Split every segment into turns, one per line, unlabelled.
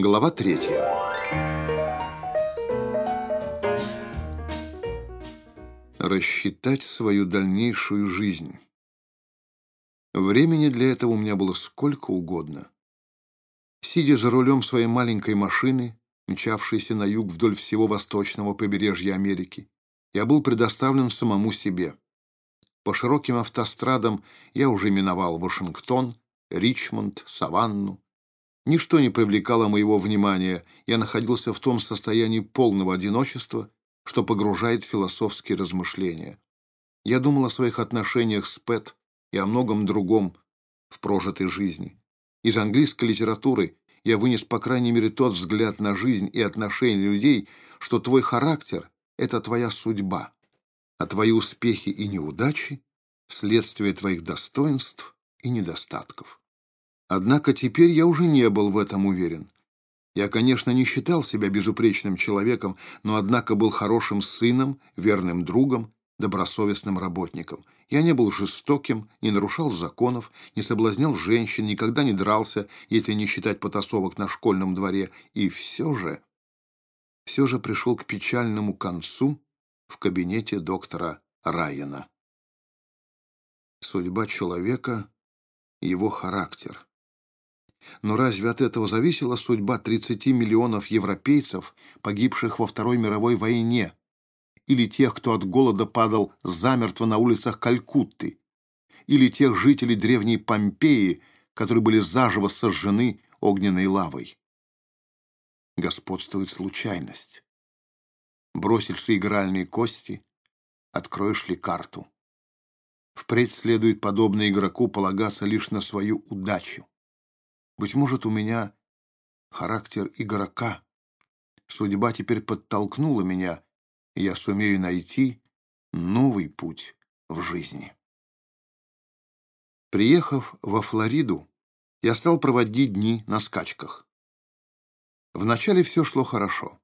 Глава третья. Рассчитать свою дальнейшую жизнь. Времени для этого у меня было сколько угодно. Сидя за рулем своей маленькой машины, мчавшейся на юг вдоль всего восточного побережья Америки, я был предоставлен самому себе. По широким автострадам я уже миновал Вашингтон, Ричмонд, Саванну, Ничто не привлекало моего внимания, я находился в том состоянии полного одиночества, что погружает в философские размышления. Я думал о своих отношениях с Пэт и о многом другом в прожитой жизни. Из английской литературы я вынес, по крайней мере, тот взгляд на жизнь и отношения людей, что твой характер — это твоя судьба, а твои успехи и неудачи — следствие твоих достоинств и недостатков. Однако теперь я уже не был в этом уверен. Я, конечно, не считал себя безупречным человеком, но, однако, был хорошим сыном, верным другом, добросовестным работником. Я не был жестоким, не нарушал законов, не соблазнял женщин, никогда не дрался, если не считать потасовок на школьном дворе. И все же, все же пришел к печальному концу в кабинете доктора Райана. Судьба человека — его характер — но разве от этого зависела судьба 30 миллионов европейцев, погибших во Второй мировой войне, или тех, кто от голода падал замертво на улицах Калькутты, или тех жителей древней Помпеи, которые были заживо сожжены огненной лавой? Господствует случайность. Бросишь ли игральные кости, откроешь ли карту. Впредь следует подобно игроку полагаться лишь на свою удачу. Быть может, у меня характер игрока. Судьба теперь подтолкнула меня, и я сумею найти новый путь в жизни. Приехав во Флориду, я стал проводить дни на скачках. Вначале все шло хорошо.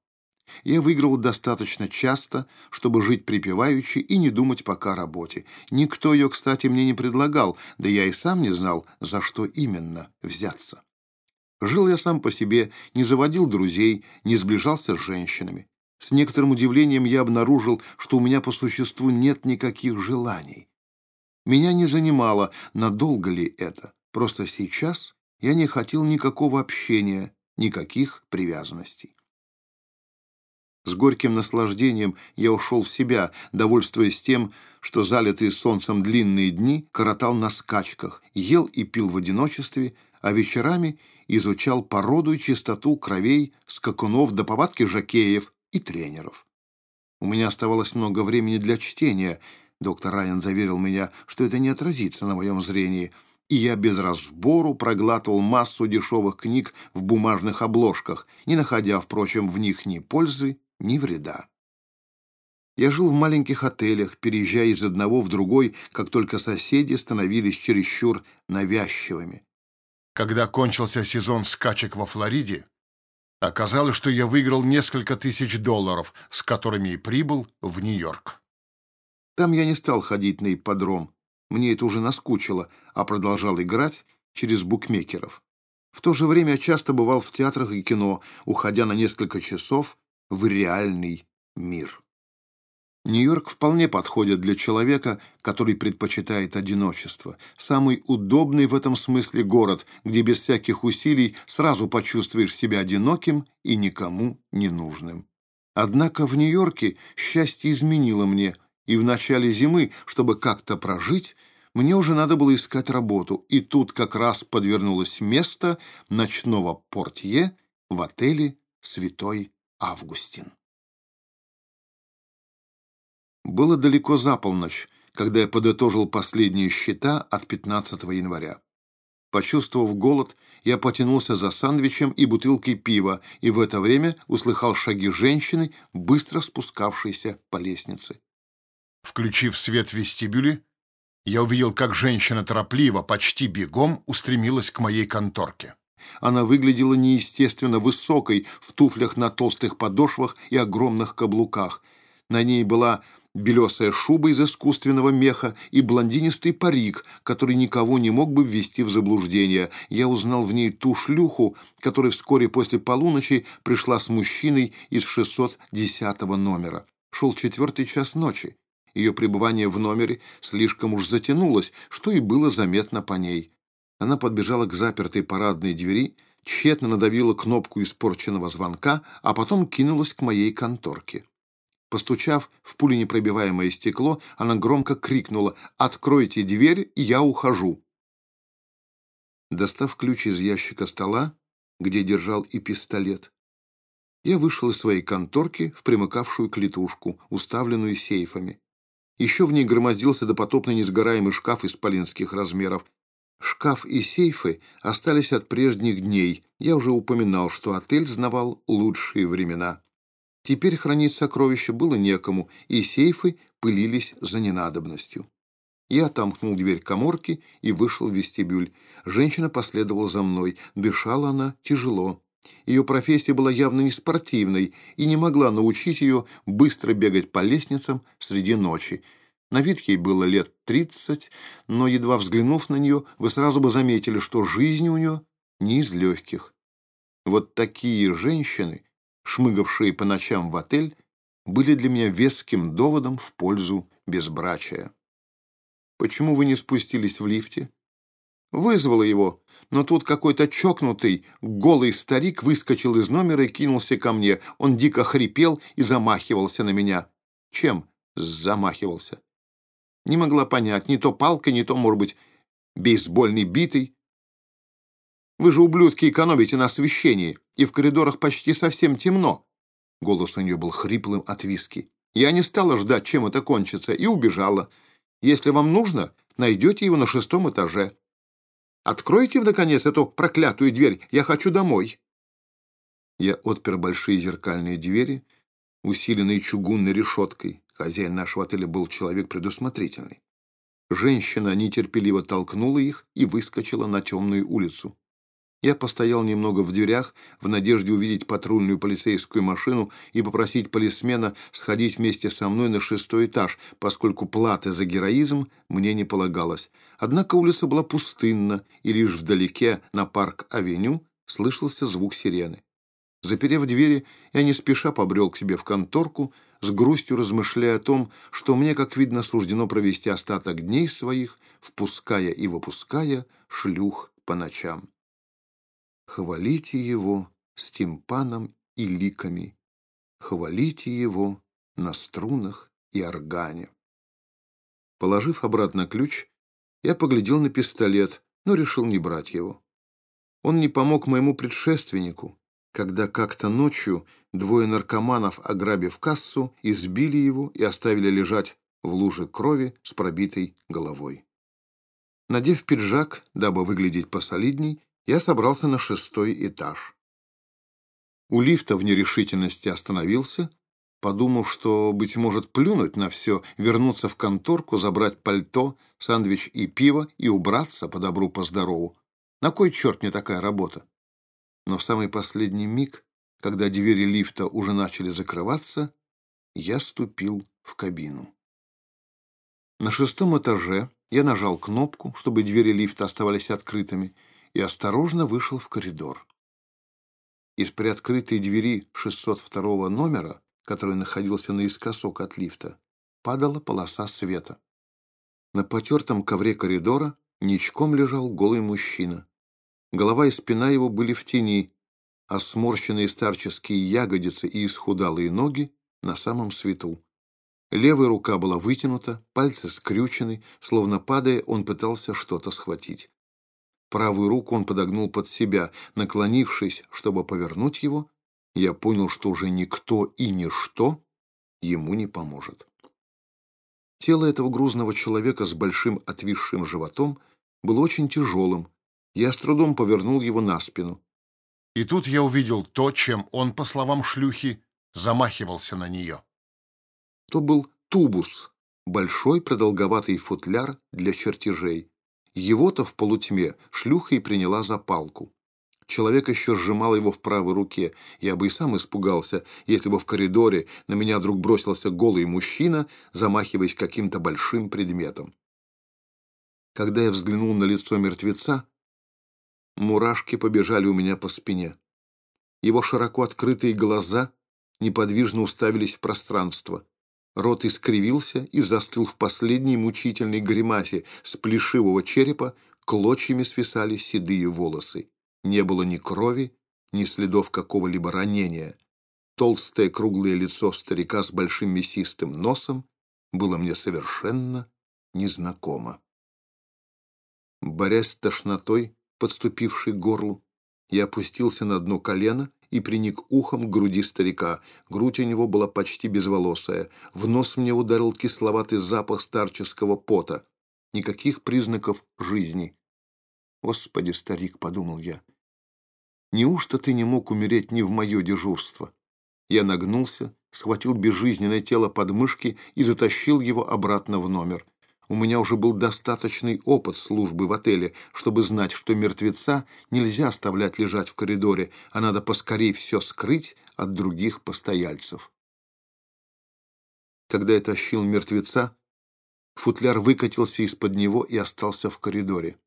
Я выиграл достаточно часто, чтобы жить припеваючи и не думать пока о работе. Никто ее, кстати, мне не предлагал, да я и сам не знал, за что именно взяться. Жил я сам по себе, не заводил друзей, не сближался с женщинами. С некоторым удивлением я обнаружил, что у меня по существу нет никаких желаний. Меня не занимало, надолго ли это. Просто сейчас я не хотел никакого общения, никаких привязанностей. С горьким наслаждением я ушел в себя, довольствуясь тем, что залитые солнцем длинные дни коротал на скачках, ел и пил в одиночестве, а вечерами изучал породу и чистоту кровей, скакунов до повадки жакеев и тренеров. У меня оставалось много времени для чтения. Доктор Райан заверил меня, что это не отразится на моем зрении, и я без разбору проглатывал массу дешевых книг в бумажных обложках, не находя, впрочем, в них ни пользы, ни вреда. Я жил в маленьких отелях, переезжая из одного в другой, как только соседи становились чересчур навязчивыми. Когда кончился сезон скачек во Флориде, оказалось, что я выиграл несколько тысяч долларов, с которыми и прибыл в Нью-Йорк. Там я не стал ходить на ипподром, мне это уже наскучило, а продолжал играть через букмекеров. В то же время я часто бывал в театрах и кино, уходя на несколько часов в реальный мир. Нью-Йорк вполне подходит для человека, который предпочитает одиночество. Самый удобный в этом смысле город, где без всяких усилий сразу почувствуешь себя одиноким и никому не нужным. Однако в Нью-Йорке счастье изменило мне, и в начале зимы, чтобы как-то прожить, мне уже надо было искать работу, и тут как раз подвернулось место ночного портье в отеле «Святой Августин». Было далеко за полночь, когда я подытожил последние счета от 15 января. Почувствовав голод, я потянулся за сандвичем и бутылкой пива, и в это время услыхал шаги женщины, быстро спускавшейся по лестнице. Включив свет в вестибюле, я увидел, как женщина торопливо, почти бегом устремилась к моей конторке. Она выглядела неестественно высокой в туфлях на толстых подошвах и огромных каблуках. На ней была белесая шуба из искусственного меха и блондинистый парик, который никого не мог бы ввести в заблуждение. Я узнал в ней ту шлюху, которая вскоре после полуночи пришла с мужчиной из 610 номера. Шел четвертый час ночи. Ее пребывание в номере слишком уж затянулось, что и было заметно по ней. Она подбежала к запертой парадной двери, тщетно надавила кнопку испорченного звонка, а потом кинулась к моей конторке. Постучав в пуленепробиваемое стекло, она громко крикнула «Откройте дверь, я ухожу!». Достав ключ из ящика стола, где держал и пистолет, я вышел из своей конторки в примыкавшую клетушку, уставленную сейфами. Еще в ней громоздился допотопный несгораемый шкаф из полинских размеров. Шкаф и сейфы остались от прежних дней. Я уже упоминал, что отель знавал лучшие времена. Теперь хранить сокровища было некому, и сейфы пылились за ненадобностью. Я отомкнул дверь коморки и вышел в вестибюль. Женщина последовала за мной. Дышала она тяжело. Ее профессия была явно не спортивной и не могла научить ее быстро бегать по лестницам среди ночи. На вид ей было лет тридцать, но, едва взглянув на нее, вы сразу бы заметили, что жизнь у нее не из легких. Вот такие женщины шмыгавшие по ночам в отель, были для меня веским доводом в пользу безбрачия. «Почему вы не спустились в лифте?» «Вызвала его, но тут какой-то чокнутый, голый старик выскочил из номера и кинулся ко мне. Он дико хрипел и замахивался на меня. Чем замахивался? Не могла понять, не то палкой, не то, может быть, бейсбольной битой. Вы же, ублюдки, экономите на освещении, и в коридорах почти совсем темно». Голос у нее был хриплым от виски. «Я не стала ждать, чем это кончится, и убежала. Если вам нужно, найдете его на шестом этаже. Откройте, наконец, эту проклятую дверь, я хочу домой». Я отпер большие зеркальные двери, усиленные чугунной решеткой. Хозяин нашего отеля был человек предусмотрительный. Женщина нетерпеливо толкнула их и выскочила на темную улицу. Я постоял немного в дверях в надежде увидеть патрульную полицейскую машину и попросить полисмена сходить вместе со мной на шестой этаж, поскольку платы за героизм мне не полагалось. Однако улица была пустынна, и лишь вдалеке на парк-авеню слышался звук сирены. Заперев двери, я не спеша побрел к себе в конторку, с грустью размышляя о том, что мне, как видно, суждено провести остаток дней своих, впуская и выпуская шлюх по ночам. Хвалите его с тимпаном и ликами, хвалите его на струнах и органе. Положив обратно ключ, я поглядел на пистолет, но решил не брать его. Он не помог моему предшественнику, когда как-то ночью двое наркоманов, ограбив кассу, избили его и оставили лежать в луже крови с пробитой головой. Надев пиджак, дабы выглядеть посолидней, я собрался на шестой этаж. У лифта в нерешительности остановился, подумав, что, быть может, плюнуть на все, вернуться в конторку, забрать пальто, сандвич и пиво и убраться по добру, по здорову. На кой черт мне такая работа? Но в самый последний миг, когда двери лифта уже начали закрываться, я ступил в кабину. На шестом этаже я нажал кнопку, чтобы двери лифта оставались открытыми, и осторожно вышел в коридор. Из приоткрытой двери 602 номера, который находился наискосок от лифта, падала полоса света. На потертом ковре коридора ничком лежал голый мужчина. Голова и спина его были в тени, а сморщенные старческие ягодицы и исхудалые ноги на самом свету. Левая рука была вытянута, пальцы скрючены, словно падая, он пытался что-то схватить. Правую руку он подогнул под себя. Наклонившись, чтобы повернуть его, я понял, что уже никто и ничто ему не поможет. Тело этого грузного человека с большим отвисшим животом было очень тяжелым. Я с трудом повернул его на спину. И тут я увидел то, чем он, по словам шлюхи, замахивался на нее. То был тубус, большой продолговатый футляр для чертежей. Его-то в полутьме шлюха и приняла за палку. Человек еще сжимал его в правой руке. Я бы и сам испугался, если бы в коридоре на меня вдруг бросился голый мужчина, замахиваясь каким-то большим предметом. Когда я взглянул на лицо мертвеца, мурашки побежали у меня по спине. Его широко открытые глаза неподвижно уставились в пространство. Рот искривился и застыл в последней мучительной гримасе. С плешивого черепа клочьями свисали седые волосы. Не было ни крови, ни следов какого-либо ранения. Толстое круглое лицо старика с большим мясистым носом было мне совершенно незнакомо. Борясь с тошнотой, подступившей к горлу, я опустился на дно колено и приник ухом к груди старика. Грудь у него была почти безволосая. В нос мне ударил кисловатый запах старческого пота. Никаких признаков жизни. «Господи, старик», — подумал я, — «неужто ты не мог умереть ни в мое дежурство?» Я нагнулся, схватил безжизненное тело под мышки и затащил его обратно в номер. У меня уже был достаточный опыт службы в отеле, чтобы знать, что мертвеца нельзя оставлять лежать в коридоре, а надо поскорей все скрыть от других постояльцев. Когда я тащил мертвеца, футляр выкатился из-под него и остался в коридоре.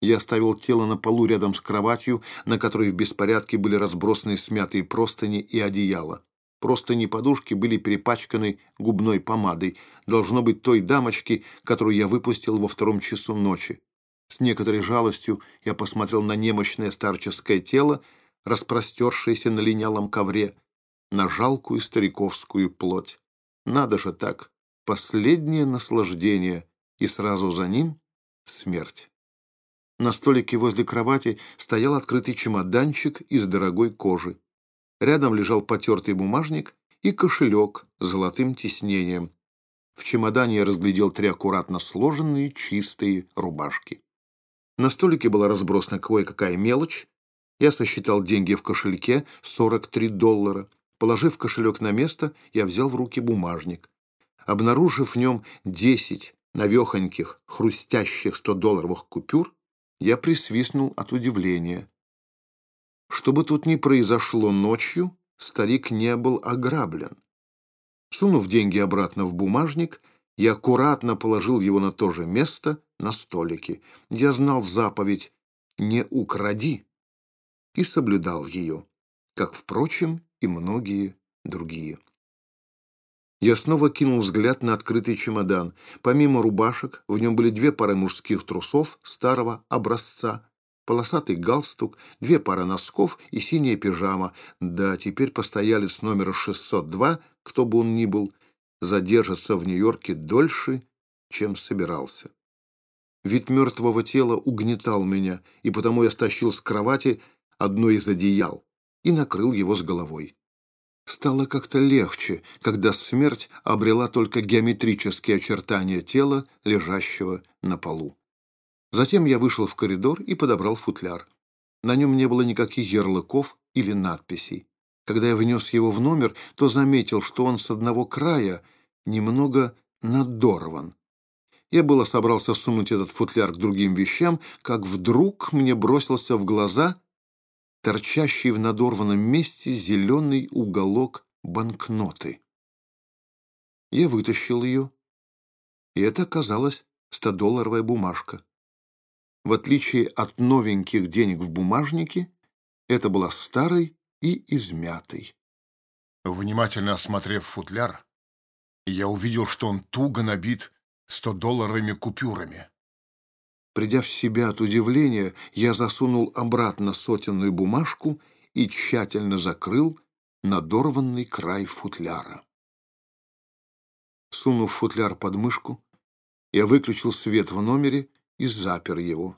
Я оставил тело на полу рядом с кроватью, на которой в беспорядке были разбросаны смятые простыни и одеяло. Простыни подушки были перепачканы губной помадой, должно быть той дамочки, которую я выпустил во втором часу ночи. С некоторой жалостью я посмотрел на немощное старческое тело, распростершееся на линялом ковре, на жалкую стариковскую плоть. Надо же так, последнее наслаждение, и сразу за ним смерть. На столике возле кровати стоял открытый чемоданчик из дорогой кожи. Рядом лежал потертый бумажник и кошелек с золотым тиснением. В чемодане я разглядел три аккуратно сложенные чистые рубашки. На столике была разбросана кое-какая мелочь. Я сосчитал деньги в кошельке — 43 доллара. Положив кошелек на место, я взял в руки бумажник. Обнаружив в нем 10 навехоньких, хрустящих 100-долларовых купюр, я присвистнул от удивления. Что бы тут ни произошло ночью, старик не был ограблен. Сунув деньги обратно в бумажник, я аккуратно положил его на то же место на столике. Я знал заповедь «не укради» и соблюдал ее, как, впрочем, и многие другие. Я снова кинул взгляд на открытый чемодан. Помимо рубашек, в нем были две пары мужских трусов старого образца, полосатый галстук, две пары носков и синяя пижама. Да, теперь постоялец номера 602, кто бы он ни был, задержится в Нью-Йорке дольше, чем собирался. Вид мертвого тела угнетал меня, и потому я стащил с кровати одно из одеял и накрыл его с головой. Стало как-то легче, когда смерть обрела только геометрические очертания тела, лежащего на полу. Затем я вышел в коридор и подобрал футляр. На нем не было никаких ярлыков или надписей. Когда я внес его в номер, то заметил, что он с одного края немного надорван. Я было собрался сунуть этот футляр к другим вещам, как вдруг мне бросился в глаза торчащий в надорванном месте зеленый уголок банкноты. Я вытащил ее, и это оказалась 100-долларовая бумажка. В отличие от новеньких денег в бумажнике, это была старой и измятой. Внимательно осмотрев футляр, я увидел, что он туго набит 100-долларовыми купюрами. Придя в себя от удивления, я засунул обратно сотенную бумажку и тщательно закрыл надорванный край футляра. Сунув футляр под мышку, я выключил свет в номере и запер его.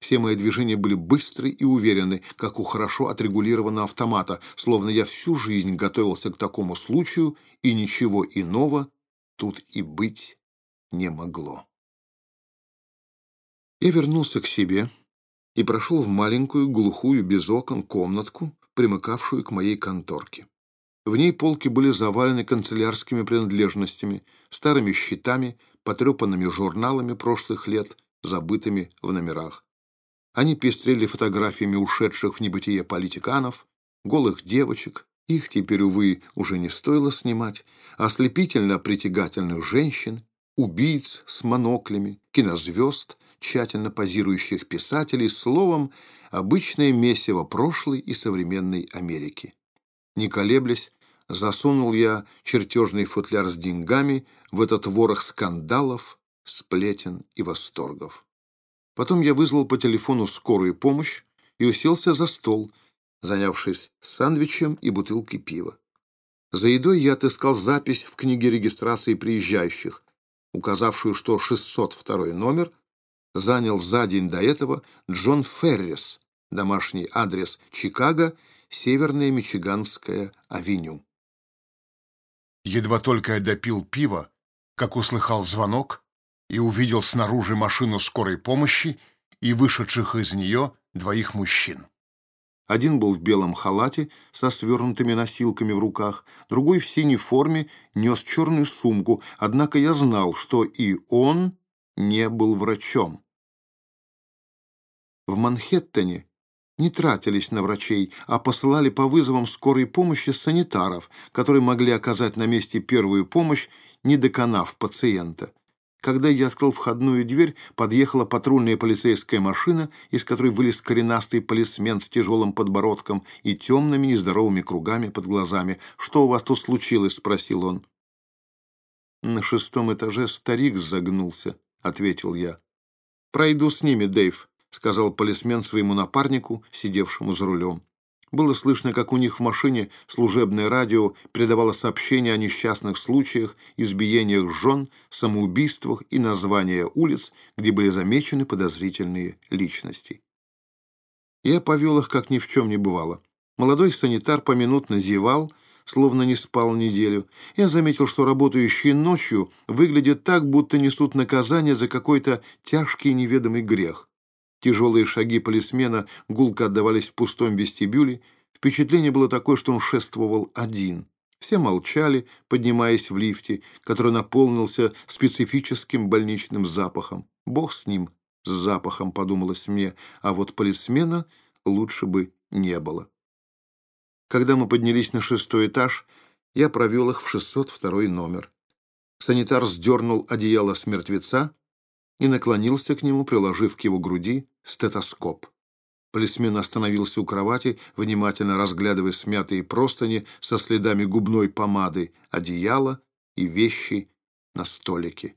Все мои движения были быстры и уверены, как у хорошо отрегулированного автомата, словно я всю жизнь готовился к такому случаю, и ничего иного тут и быть не могло. Я вернулся к себе и прошел в маленькую, глухую, без окон комнатку, примыкавшую к моей конторке. В ней полки были завалены канцелярскими принадлежностями, старыми счетами, потрепанными журналами прошлых лет, забытыми в номерах. Они пестрели фотографиями ушедших в небытие политиканов, голых девочек, их теперь, увы, уже не стоило снимать, ослепительно притягательных женщин, убийц с моноклями, кинозвезд, тщательно позирующих писателей, словом, обычное месиво прошлой и современной Америки. Не колеблясь, засунул я чертежный футляр с деньгами в этот ворох скандалов, сплетен и восторгов. Потом я вызвал по телефону скорую помощь и уселся за стол, занявшись сандвичем и бутылкой пива. За едой я отыскал запись в книге регистрации приезжающих, указавшую, что 602 номер занял за день до этого Джон Феррис, домашний адрес Чикаго, Северная Мичиганская авеню.
Едва только я допил пиво, как услыхал звонок и увидел снаружи машину скорой помощи и вышедших из нее двоих мужчин.
Один был в белом халате со свернутыми носилками в руках, другой в синей форме нес черную сумку, однако я знал, что и он не был врачом. В Манхэттене не тратились на врачей, а посылали по вызовам скорой помощи санитаров, которые могли оказать на месте первую помощь, не доконав пациента. Когда я открыл входную дверь, подъехала патрульная полицейская машина, из которой вылез коренастый полисмен с тяжелым подбородком и темными нездоровыми кругами под глазами. «Что у вас тут случилось?» — спросил он. «На шестом этаже старик загнулся», — ответил я. «Пройду с ними, Дэйв», — сказал полисмен своему напарнику, сидевшему за рулем. Было слышно, как у них в машине служебное радио передавало сообщения о несчастных случаях, избиениях жен, самоубийствах и названия улиц, где были замечены подозрительные личности. Я повел их, как ни в чем не бывало. Молодой санитар поминутно зевал, словно не спал неделю. Я заметил, что работающие ночью выглядят так, будто несут наказание за какой-то тяжкий неведомый грех. Тяжелые шаги полисмена гулко отдавались в пустом вестибюле. Впечатление было такое, что он шествовал один. Все молчали, поднимаясь в лифте, который наполнился специфическим больничным запахом. Бог с ним, с запахом, подумалось мне, а вот полисмена лучше бы не было. Когда мы поднялись на шестой этаж, я провел их в 602 номер. Санитар сдернул одеяло с мертвеца, и наклонился к нему, приложив к его груди стетоскоп. Полисмен остановился у кровати, внимательно разглядывая смятые простыни со следами губной помады, одеяло и вещи на столике.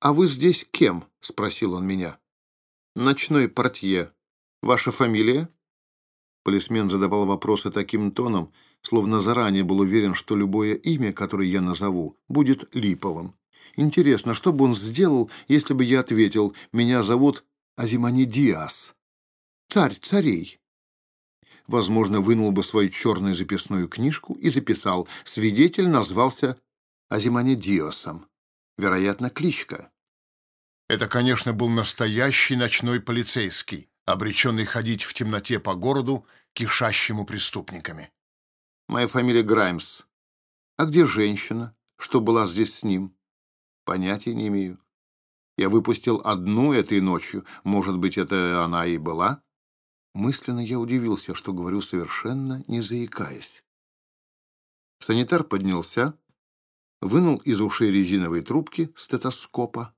«А вы здесь кем?» — спросил он меня. «Ночной портье. Ваша фамилия?» Полисмен задавал вопросы таким тоном, словно заранее был уверен, что любое имя, которое я назову, будет липовым. Интересно, что бы он сделал, если бы я ответил «Меня зовут Азимани Диас, царь царей». Возможно, вынул бы свою черную записную книжку и записал «Свидетель назвался Азимани Диосом». Вероятно, кличка.
Это, конечно, был настоящий ночной полицейский, обреченный ходить в темноте по городу, кишащему преступниками.
Моя фамилия Граймс. А где женщина, что была здесь с ним? Понятия не имею. Я выпустил одну этой ночью. Может быть, это она и была? Мысленно я удивился, что говорю совершенно не заикаясь. Санитар поднялся, вынул из ушей резиновые трубки стетоскопа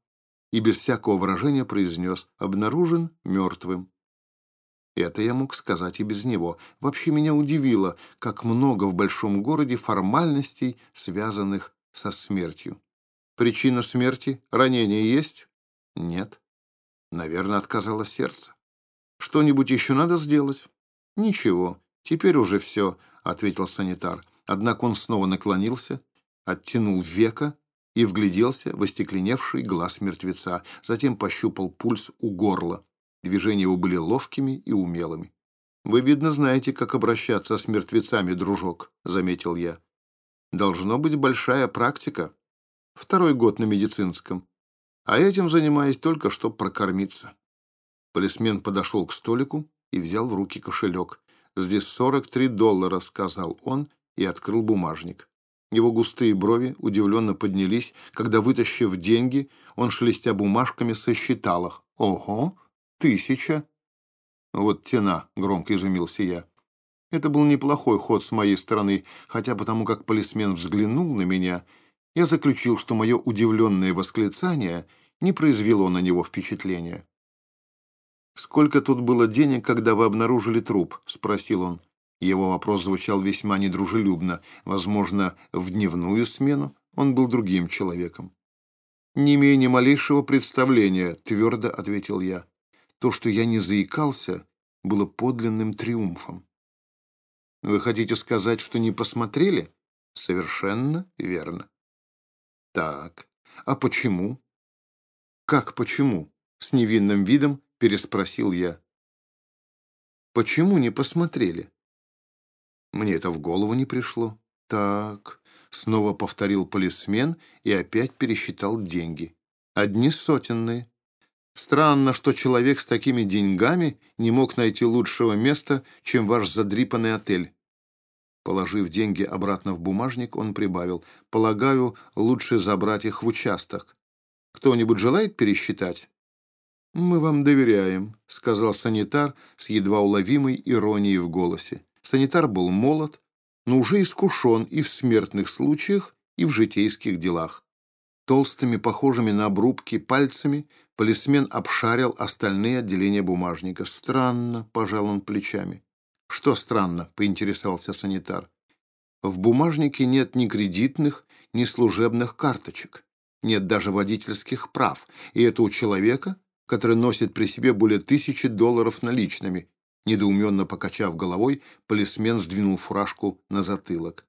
и без всякого выражения произнес «обнаружен мертвым». Это я мог сказать и без него. Вообще меня удивило, как много в большом городе формальностей, связанных со смертью. Причина смерти? Ранение есть? Нет. Наверное, отказало сердце. Что-нибудь еще надо сделать? Ничего. Теперь уже все, ответил санитар. Однако он снова наклонился, оттянул века и вгляделся в остекленевший глаз мертвеца, затем пощупал пульс у горла. Движения его были ловкими и умелыми. «Вы, видно, знаете, как обращаться с мертвецами, дружок», — заметил я. «Должно быть большая практика» второй год на медицинском, а этим занимаюсь только, чтобы прокормиться. Полисмен подошел к столику и взял в руки кошелек. «Здесь 43 доллара», — сказал он и открыл бумажник. Его густые брови удивленно поднялись, когда, вытащив деньги, он, шелестя бумажками, сосчитал их. «Ого! Тысяча! Вот тена, громко изумился я. Это был неплохой ход с моей стороны, хотя потому как полисмен взглянул на меня, я заключил, что мое удивленное восклицание не произвело на него впечатления. «Сколько тут было денег, когда вы обнаружили труп?» — спросил он. Его вопрос звучал весьма недружелюбно. Возможно, в дневную смену он был другим человеком. «Не имея ни малейшего представления», — твердо ответил я. То, что я не заикался, было подлинным триумфом. «Вы хотите сказать, что не посмотрели?» «Совершенно верно». «Так, а почему?» «Как почему?» — с невинным видом переспросил я. «Почему не посмотрели?» Мне это в голову не пришло. «Так», — снова повторил полисмен и опять пересчитал деньги. «Одни сотенные. Странно, что человек с такими деньгами не мог найти лучшего места, чем ваш задрипанный отель». Положив деньги обратно в бумажник, он прибавил. «Полагаю, лучше забрать их в участок. Кто-нибудь желает пересчитать?» «Мы вам доверяем», — сказал санитар с едва уловимой иронией в голосе. Санитар был молод, но уже искушен и в смертных случаях, и в житейских делах. Толстыми, похожими на обрубки пальцами, полисмен обшарил остальные отделения бумажника. «Странно», — пожал он плечами. «Что странно?» — поинтересовался санитар. «В бумажнике нет ни кредитных, ни служебных карточек. Нет даже водительских прав. И это у человека, который носит при себе более тысячи долларов наличными, Недоуменно покачав головой, полисмен сдвинул фуражку на затылок.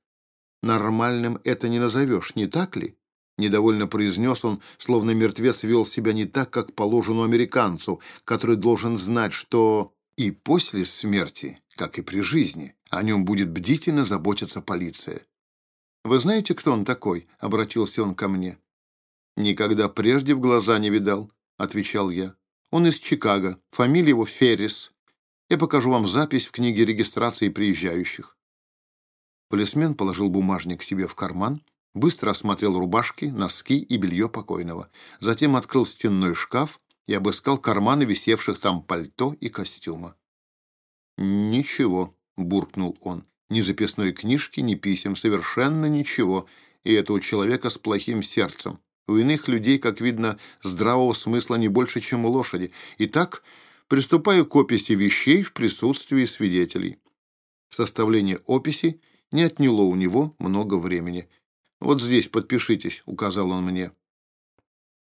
«Нормальным это не назовешь, не так ли?» Недовольно произнес он, словно мертвец вел себя не так, как положено американцу, который должен знать, что и после смерти, как и при жизни, о нем будет бдительно заботиться полиция. «Вы знаете, кто он такой?» — обратился он ко мне. «Никогда прежде в глаза не видал», — отвечал я. «Он из Чикаго, фамилия его Феррис, я покажу вам запись в книге регистрации приезжающих». Полисмен положил бумажник себе в карман, быстро осмотрел рубашки, носки и белье покойного. Затем открыл стенной шкаф и обыскал карманы висевших там пальто и костюма. «Ничего», — буркнул он, — «ни записной книжки, ни писем, совершенно ничего, и это у человека с плохим сердцем. У иных людей, как видно, здравого смысла не больше, чем у лошади. Итак, приступаю к описи вещей в присутствии свидетелей. Составление описи не отняло у него много времени. «Вот здесь подпишитесь», — указал он мне.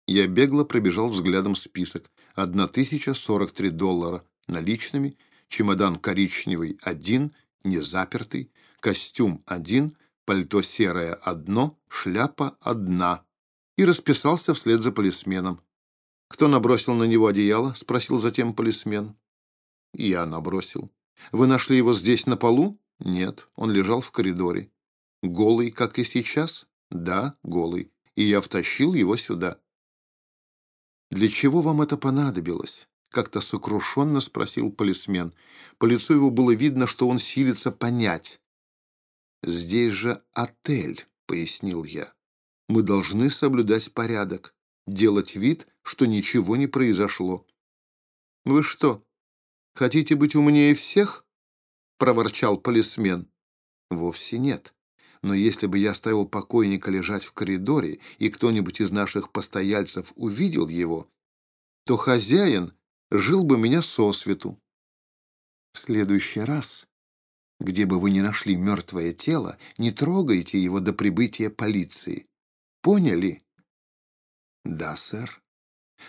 Я бегло пробежал взглядом список. 1043 доллара наличными, чемодан коричневый один, незапертый, костюм один, пальто серое одно, шляпа одна. И расписался вслед за полисменом. «Кто набросил на него одеяло?» — спросил затем полисмен. «Я набросил. Вы нашли его здесь, на полу?» «Нет, он лежал в коридоре». «Голый, как и сейчас?» «Да, голый. И я втащил его сюда». «Для чего вам это понадобилось?» — как-то сокрушенно спросил полисмен. По лицу его было видно, что он силится понять. «Здесь же отель», — пояснил я. «Мы должны соблюдать порядок делать вид, что ничего не произошло. «Вы что, хотите быть умнее всех?» — проворчал полисмен. «Вовсе нет. Но если бы я оставил покойника лежать в коридоре, и кто-нибудь из наших постояльцев увидел его, то хозяин жил бы меня сосвету. В следующий раз, где бы вы ни нашли мертвое тело, не трогайте его до прибытия полиции. Поняли?» «Да, сэр».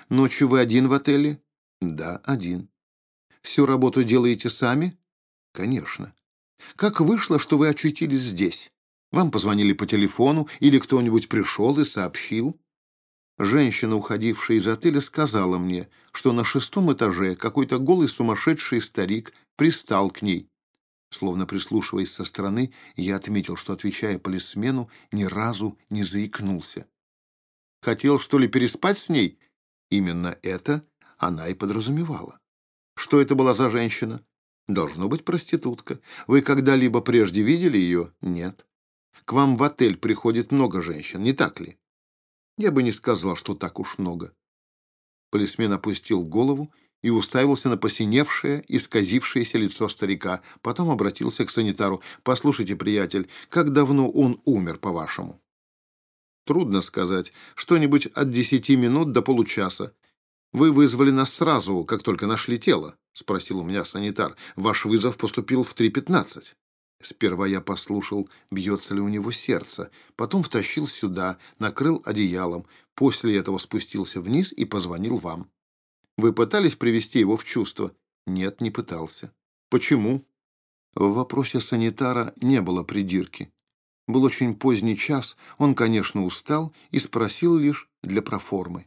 «Ночью вы один в отеле?» «Да, один». «Всю работу делаете сами?» «Конечно». «Как вышло, что вы очутились здесь? Вам позвонили по телефону или кто-нибудь пришел и сообщил?» Женщина, уходившая из отеля, сказала мне, что на шестом этаже какой-то голый сумасшедший старик пристал к ней. Словно прислушиваясь со стороны, я отметил, что, отвечая полисмену, ни разу не заикнулся. Хотел, что ли, переспать с ней? Именно это она и подразумевала. Что это была за женщина? Должно быть проститутка. Вы когда-либо прежде видели ее? Нет. К вам в отель приходит много женщин, не так ли? Я бы не сказал, что так уж много. Полисмен опустил голову и уставился на посиневшее, исказившееся лицо старика. Потом обратился к санитару. «Послушайте, приятель, как давно он умер, по-вашему?» «Трудно сказать. Что-нибудь от десяти минут до получаса. Вы вызвали нас сразу, как только нашли тело?» — спросил у меня санитар. «Ваш вызов поступил в 3.15». Сперва я послушал, бьется ли у него сердце, потом втащил сюда, накрыл одеялом, после этого спустился вниз и позвонил вам. Вы пытались привести его в чувство? Нет, не пытался. Почему? В вопросе санитара не было придирки. Был очень поздний час, он, конечно, устал и спросил лишь для проформы.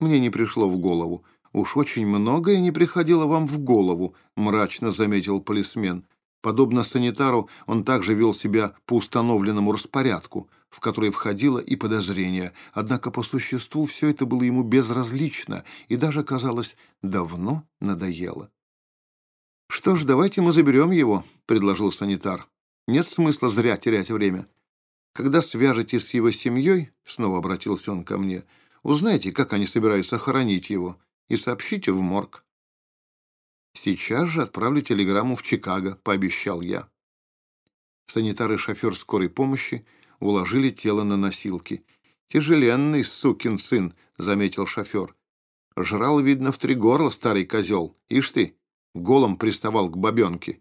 Мне не пришло в голову. Уж очень многое не приходило вам в голову, мрачно заметил полисмен. Подобно санитару, он также вел себя по установленному распорядку, в который входило и подозрение, однако по существу все это было ему безразлично и даже, казалось, давно надоело. «Что ж, давайте мы заберем его», — предложил санитар. «Нет смысла зря терять время. Когда свяжетесь с его семьей, — снова обратился он ко мне, — узнайте, как они собираются хоронить его, и сообщите в морг. «Сейчас же отправлю телеграмму в Чикаго», — пообещал я. Санитары и шофер скорой помощи уложили тело на носилки. «Тяжеленный сукин сын», — заметил шофер. «Жрал, видно, в три горла старый козел. Ишь ты, голом приставал к бабенке.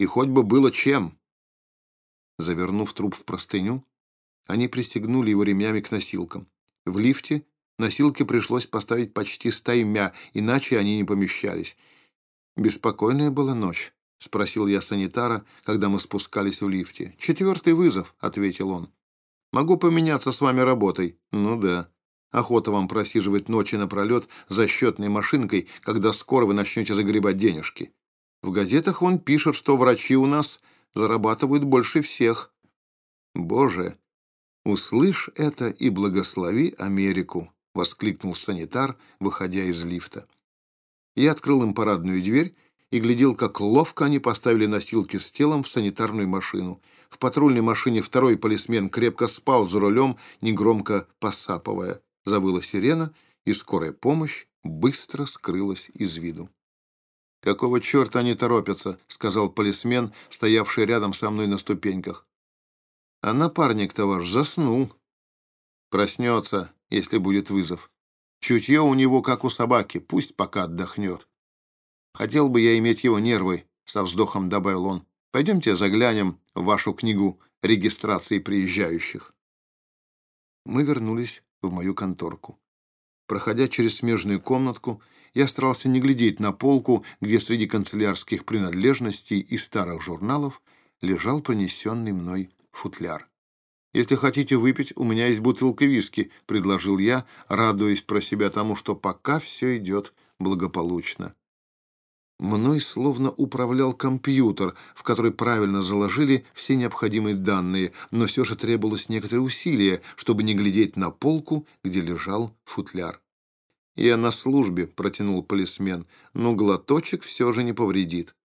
И хоть бы было чем». Завернув труп в простыню, они пристегнули его ремнями к носилкам. В лифте Носилки пришлось поставить почти стаймя, иначе они не помещались. «Беспокойная была ночь», — спросил я санитара, когда мы спускались в лифте. «Четвертый вызов», — ответил он. «Могу поменяться с вами работой». «Ну да. Охота вам просиживать ночи напролет за счетной машинкой, когда скоро вы начнете загребать денежки. В газетах он пишет, что врачи у нас зарабатывают больше всех». «Боже, услышь это и благослови Америку», воскликнул санитар, выходя из лифта. Я открыл им парадную дверь и глядел, как ловко они поставили носилки с телом в санитарную машину. В патрульной машине второй полисмен крепко спал за рулем, негромко посапывая. Завыла сирена, и скорая помощь быстро скрылась из виду. «Какого черта они торопятся?» — сказал полисмен, стоявший рядом со мной на ступеньках. «А напарник-то ваш заснул. Проснется, если будет вызов. Чутье у него, как у собаки, пусть пока отдохнет. Хотел бы я иметь его нервы, со вздохом добавил он. Пойдемте заглянем в вашу книгу регистрации приезжающих. Мы вернулись в мою конторку. Проходя через смежную комнатку, я старался не глядеть на полку, где среди канцелярских принадлежностей и старых журналов лежал принесенный мной футляр. «Если хотите выпить, у меня есть бутылка виски», — предложил я, радуясь про себя тому, что пока все идет благополучно. Мной словно управлял компьютер, в который правильно заложили все необходимые данные, но все же требовалось некоторое усилие, чтобы не глядеть на полку, где лежал футляр. «Я на службе», — протянул полисмен, — «но глоточек все же не повредит».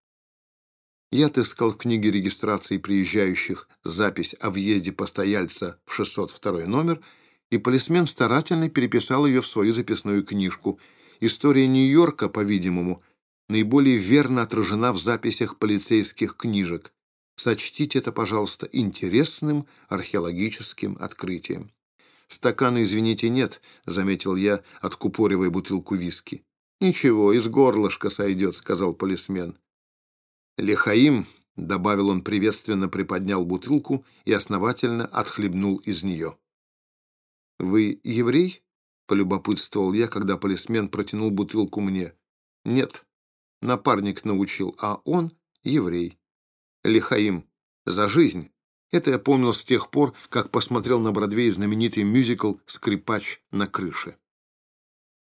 Я отыскал в книге регистрации приезжающих запись о въезде постояльца в 602 номер, и полисмен старательно переписал ее в свою записную книжку. История Нью-Йорка, по-видимому, наиболее верно отражена в записях полицейских книжек. Сочтите это, пожалуйста, интересным археологическим открытием. «Стакана, извините, нет», — заметил я, откупоривая бутылку виски. «Ничего, из горлышка сойдет», — сказал полисмен. «Лехаим», — добавил он приветственно, приподнял бутылку и основательно отхлебнул из нее. «Вы еврей?» — полюбопытствовал я, когда полисмен протянул бутылку мне. «Нет, напарник научил, а он еврей. Лихаим. За жизнь». Это я помнил с тех пор, как посмотрел на Бродвее знаменитый мюзикл «Скрипач на крыше».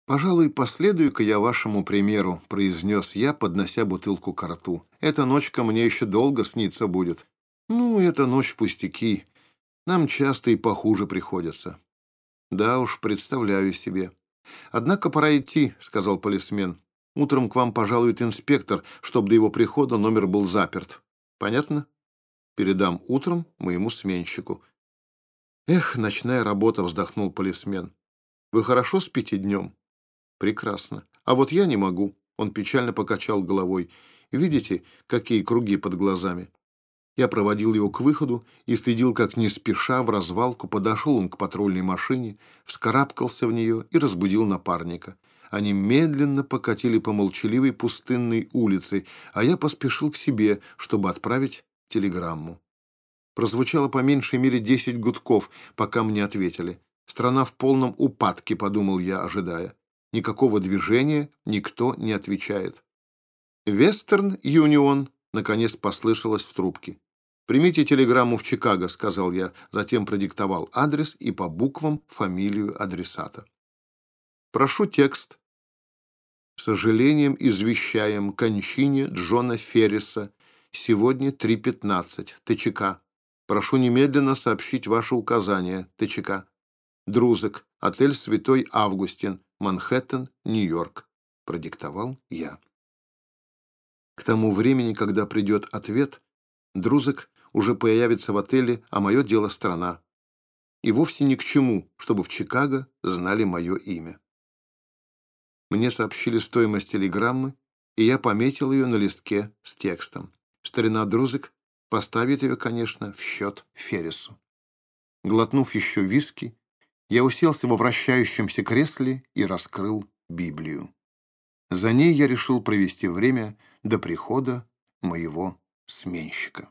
«Пожалуй, последую-ка я вашему примеру», — произнес я, поднося бутылку к рту. «Эта ночка мне еще долго снится будет». «Ну, эта ночь пустяки. Нам часто и похуже приходится». «Да уж, представляю себе». «Однако пора идти», — сказал полисмен. «Утром к вам пожалует инспектор, чтобы до его прихода номер был заперт. Понятно?» «Передам утром моему сменщику». «Эх, ночная работа», — вздохнул полисмен. «Вы хорошо спите днем?» Прекрасно. А вот я не могу. Он печально покачал головой. Видите, какие круги под глазами? Я проводил его к выходу и следил, как не спеша в развалку подошел он к патрульной машине, вскарабкался в нее и разбудил напарника. Они медленно покатили по молчаливой пустынной улице, а я поспешил к себе, чтобы отправить телеграмму. Прозвучало по меньшей мере десять гудков, пока мне ответили. Страна в полном упадке, подумал я, ожидая. Никакого движения, никто не отвечает. «Вестерн Юнион», — наконец послышалось в трубке. «Примите телеграмму в Чикаго», — сказал я, затем продиктовал адрес и по буквам фамилию адресата. «Прошу текст». Сожалением извещаем кончине Джона Ферриса. Сегодня 3.15. ТЧК. Прошу немедленно сообщить ваши указания. ТЧК. Друзок. Отель «Святой Августин». Манхэттен, Нью-Йорк. Продиктовал я. К тому времени, когда придет ответ, Друзок уже появится в отеле, а мое дело страна. И вовсе ни к чему, чтобы в Чикаго знали мое имя. Мне сообщили стоимость телеграммы, и я пометил ее на листке с текстом. Старина Друзок поставит ее, конечно, в счет Феррису. Глотнув еще виски, я уселся во вращающемся кресле и раскрыл Библию. За ней я решил провести время до прихода моего сменщика.